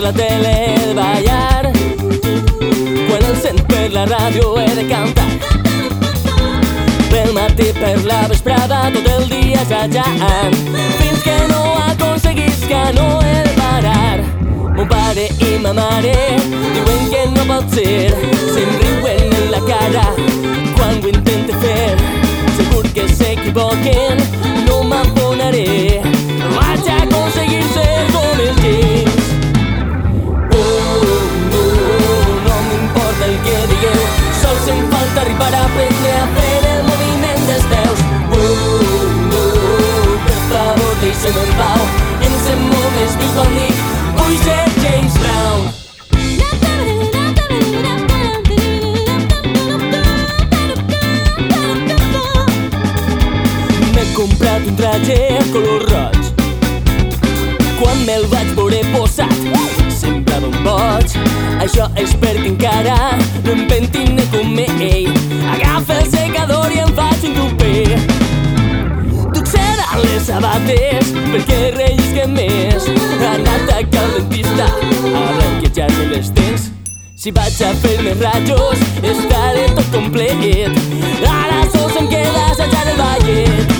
la tele de ballar. El sent per la ràdio he de cantar. Pel matí per la vesprada tot el dia assajant fins que no aconseguisca no de parar. Mon pare i ma mare diuen que no pot ser se'm riuen en la cara quan ho intente fer segur que s'equivoquen deixa'm en pau em sent molt més viu quan dic vull ser James Brown. M'he comprat un traje color roig. Quan me'l vaig veure posat Semblava un boig. Això és perquè encara no em pentine com ell sabates perquè rellisque més a cal dentista a blanquejar-me les dents si vaig a fer-me rajos, estaré tot complet. Ara sols em queda assajar el ballet.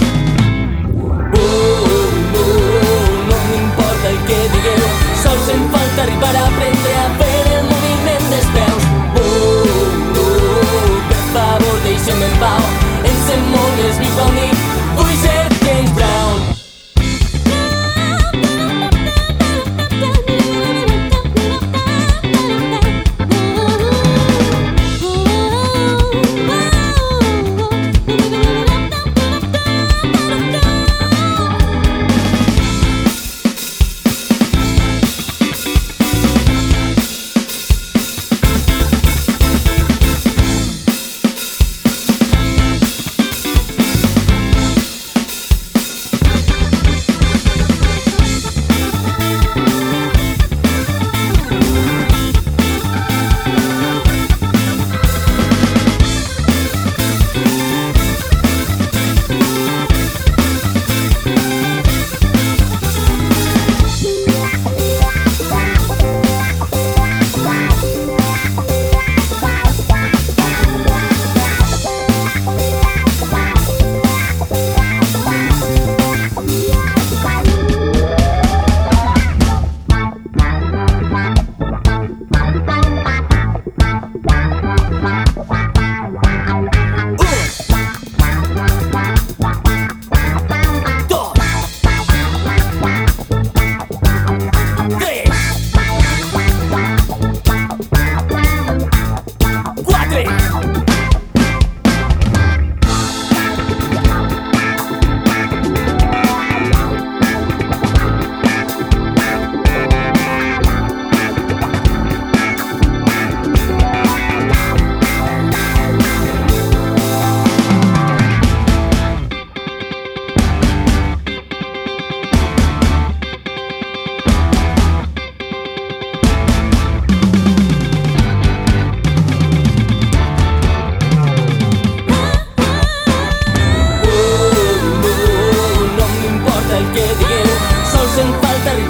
del que digueu sols en falta el